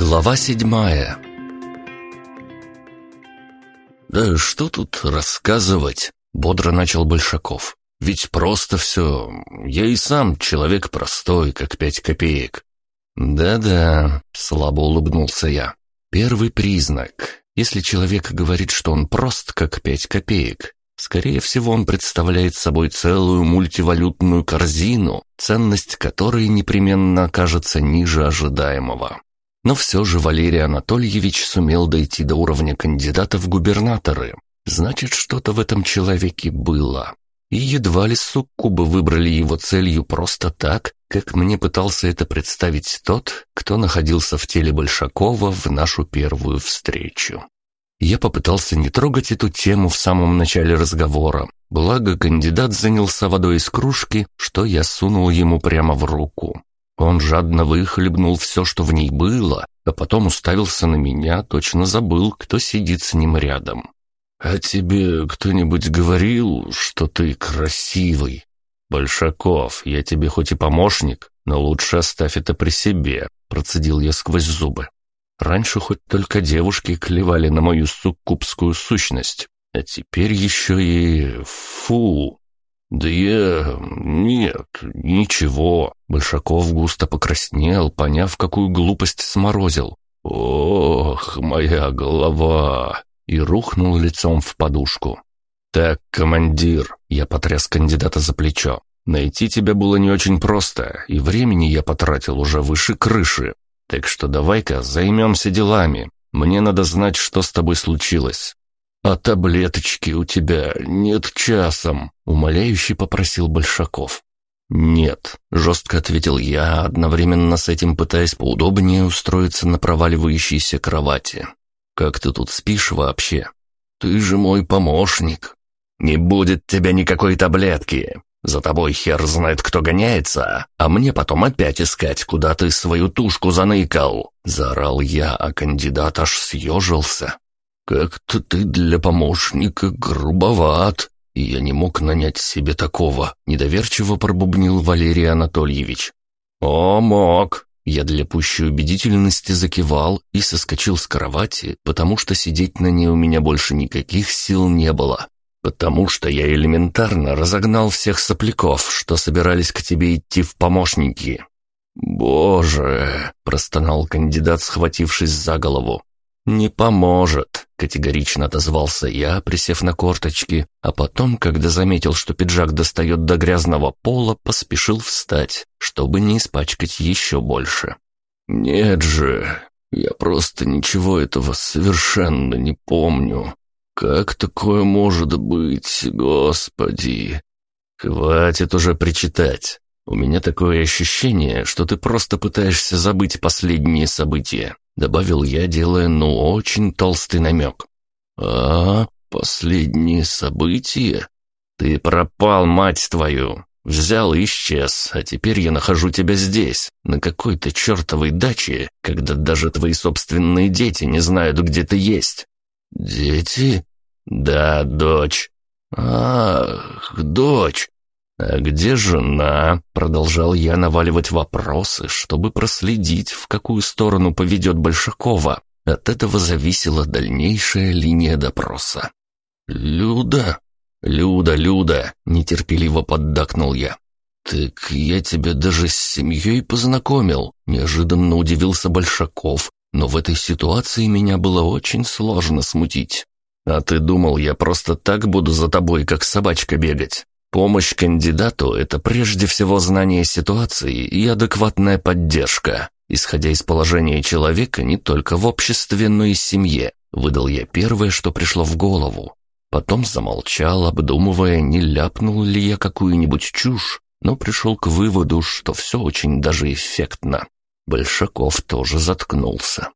Глава седьмая «Да что тут рассказывать?» — бодро начал Большаков. «Ведь просто все. Я и сам человек простой, как пять копеек». «Да-да», — слабо улыбнулся я. «Первый признак. Если человек говорит, что он прост, как пять копеек, скорее всего, он представляет собой целую мультивалютную корзину, ценность которой непременно окажется ниже ожидаемого. Но все же Валерий Анатольевич сумел дойти до уровня кандидата в губернаторы. Значит, что-то в этом человеке было. И едва ли суккубы выбрали его целью просто так, как мне пытался это представить тот, кто находился в теле Большакова в нашу первую встречу. Я попытался не трогать эту тему в самом начале разговора, благо кандидат занялся водой из кружки, что я сунул ему прямо в руку. Он жадно выхлебнул все, что в ней было, а потом уставился на меня, точно забыл, кто сидит с ним рядом. «А тебе кто-нибудь говорил, что ты красивый?» «Большаков, я тебе хоть и помощник, но лучше оставь это при себе», — процедил я сквозь зубы. Раньше хоть только девушки клевали на мою суккубскую сущность, а теперь еще и... фу. «Да я... нет, ничего». Большаков густо покраснел, поняв, какую глупость сморозил. «Ох, моя голова!» и рухнул лицом в подушку. «Так, командир», — я потряс кандидата за плечо, «найти тебя было не очень просто, и времени я потратил уже выше крыши. Так что давай-ка займемся делами. Мне надо знать, что с тобой случилось. «А таблеточки у тебя нет часом», — умоляюще попросил Большаков. «Нет», — жестко ответил я, одновременно с этим пытаясь поудобнее устроиться на проваливающейся кровати. «Как ты тут спишь вообще? Ты же мой помощник». «Не будет тебя никакой таблетки. За тобой хер знает, кто гоняется, а мне потом опять искать, куда ты свою тушку заныкал», — заорал я, а кандидат аж съежился. «Как-то ты для помощника грубоват, и я не мог нанять себе такого», — недоверчиво пробубнил Валерий Анатольевич. «О, мог!» Я для пущей убедительности закивал и соскочил с кровати, потому что сидеть на ней у меня больше никаких сил не было. Потому что я элементарно разогнал всех сопляков, что собирались к тебе идти в помощники. «Боже!» — простонал кандидат, схватившись за голову. «Не поможет», — категорично отозвался я, присев на корточки, а потом, когда заметил, что пиджак достает до грязного пола, поспешил встать, чтобы не испачкать еще больше. «Нет же, я просто ничего этого совершенно не помню. Как такое может быть, господи?» «Хватит уже причитать. У меня такое ощущение, что ты просто пытаешься забыть последние события. Добавил я, делая ну очень толстый намек. «А, последние события? Ты пропал, мать твою! Взял и исчез, а теперь я нахожу тебя здесь, на какой-то чертовой даче, когда даже твои собственные дети не знают, где ты есть». «Дети?» «Да, дочь». «Ах, дочь. «А где жена?» — продолжал я наваливать вопросы, чтобы проследить, в какую сторону поведет Большакова. От этого зависела дальнейшая линия допроса. «Люда? Люда, Люда!» — нетерпеливо поддакнул я. «Так я тебя даже с семьей познакомил», — неожиданно удивился Большаков, но в этой ситуации меня было очень сложно смутить. «А ты думал, я просто так буду за тобой, как собачка, бегать? Помощь кандидату – это прежде всего знание ситуации и адекватная поддержка, исходя из положения человека не только в обществе, но и семье. Выдал я первое, что пришло в голову. Потом замолчал, обдумывая, не ляпнул ли я какую-нибудь чушь, но пришел к выводу, что все очень даже эффектно. Большаков тоже заткнулся.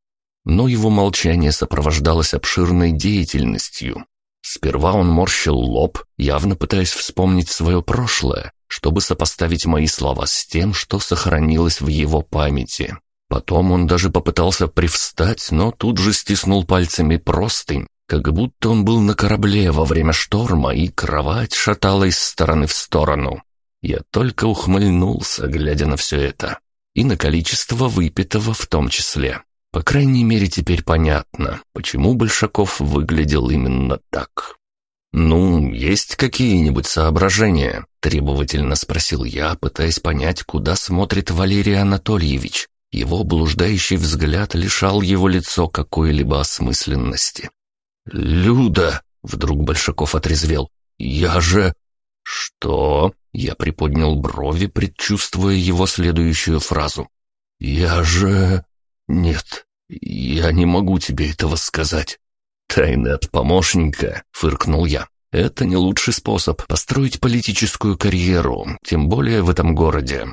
Но его молчание сопровождалось обширной деятельностью. Сперва он морщил лоб, явно пытаясь вспомнить свое прошлое, чтобы сопоставить мои слова с тем, что сохранилось в его памяти. Потом он даже попытался привстать, но тут же стиснул пальцами простынь, как будто он был на корабле во время шторма, и кровать шатала из стороны в сторону. Я только ухмыльнулся, глядя на все это. И на количество выпитого в том числе. По крайней мере, теперь понятно, почему Большаков выглядел именно так. «Ну, есть какие-нибудь соображения?» – требовательно спросил я, пытаясь понять, куда смотрит Валерий Анатольевич. Его блуждающий взгляд лишал его лицо какой-либо осмысленности. «Люда!» — вдруг Большаков отрезвел. «Я же...» «Что?» — я приподнял брови, предчувствуя его следующую фразу. «Я же...» «Нет, я не могу тебе этого сказать». «Тайны от помощника», — фыркнул я. «Это не лучший способ построить политическую карьеру, тем более в этом городе».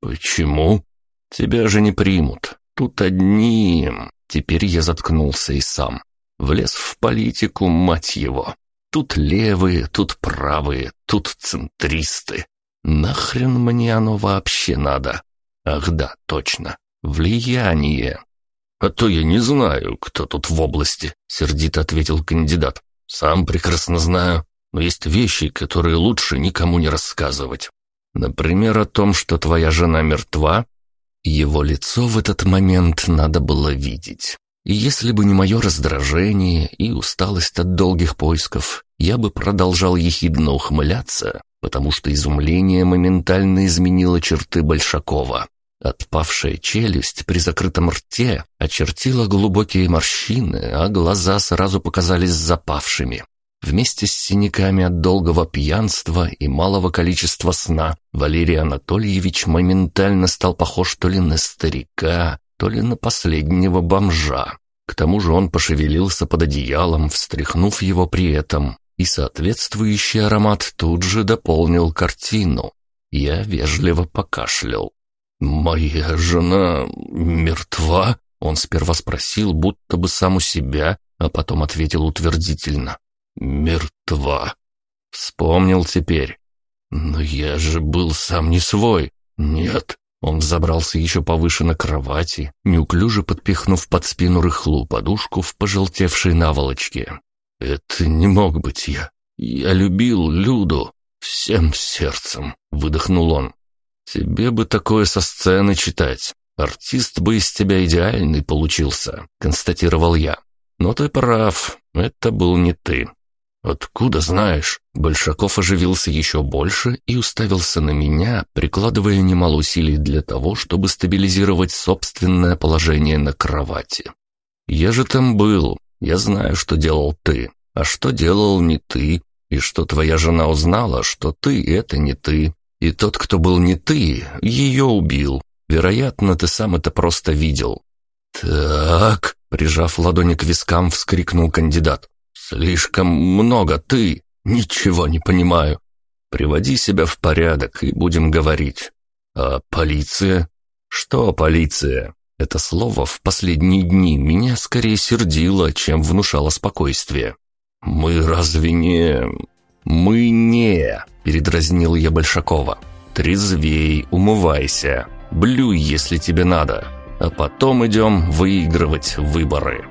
«Почему?» «Тебя же не примут. Тут одни...» Теперь я заткнулся и сам. Влез в политику, мать его. Тут левые, тут правые, тут центристы. Нахрен мне оно вообще надо? Ах да, точно. Влияние. «А то я не знаю, кто тут в области», — сердито ответил кандидат. «Сам прекрасно знаю, но есть вещи, которые лучше никому не рассказывать. Например, о том, что твоя жена мертва». Его лицо в этот момент надо было видеть. И если бы не мое раздражение и усталость от долгих поисков, я бы продолжал ехидно ухмыляться, потому что изумление моментально изменило черты Большакова. Отпавшая челюсть при закрытом рте очертила глубокие морщины, а глаза сразу показались запавшими. Вместе с синяками от долгого пьянства и малого количества сна Валерий Анатольевич моментально стал похож то ли на старика, то ли на последнего бомжа. К тому же он пошевелился под одеялом, встряхнув его при этом, и соответствующий аромат тут же дополнил картину. Я вежливо покашлял. «Моя жена мертва?» Он сперва спросил, будто бы сам у себя, а потом ответил утвердительно. «Мертва». Вспомнил теперь. «Но я же был сам не свой. Нет». Он взобрался еще повыше на кровати, неуклюже подпихнув под спину рыхлую подушку в пожелтевшей наволочке. «Это не мог быть я. Я любил Люду всем сердцем», — выдохнул он. «Тебе бы такое со сцены читать. Артист бы из тебя идеальный получился», — констатировал я. «Но ты прав, это был не ты». «Откуда знаешь?» Большаков оживился еще больше и уставился на меня, прикладывая немало усилий для того, чтобы стабилизировать собственное положение на кровати. «Я же там был. Я знаю, что делал ты. А что делал не ты. И что твоя жена узнала, что ты — это не ты. И тот, кто был не ты, ее убил. Вероятно, ты сам это просто видел». «Так», — прижав ладони к вискам, вскрикнул кандидат. «Слишком много ты. Ничего не понимаю. Приводи себя в порядок и будем говорить. А полиция? Что полиция? Это слово в последние дни меня скорее сердило, чем внушало спокойствие. Мы разве не... Мы не... Передразнил я Большакова. Трезвей, умывайся. Блюй, если тебе надо. А потом идем выигрывать выборы.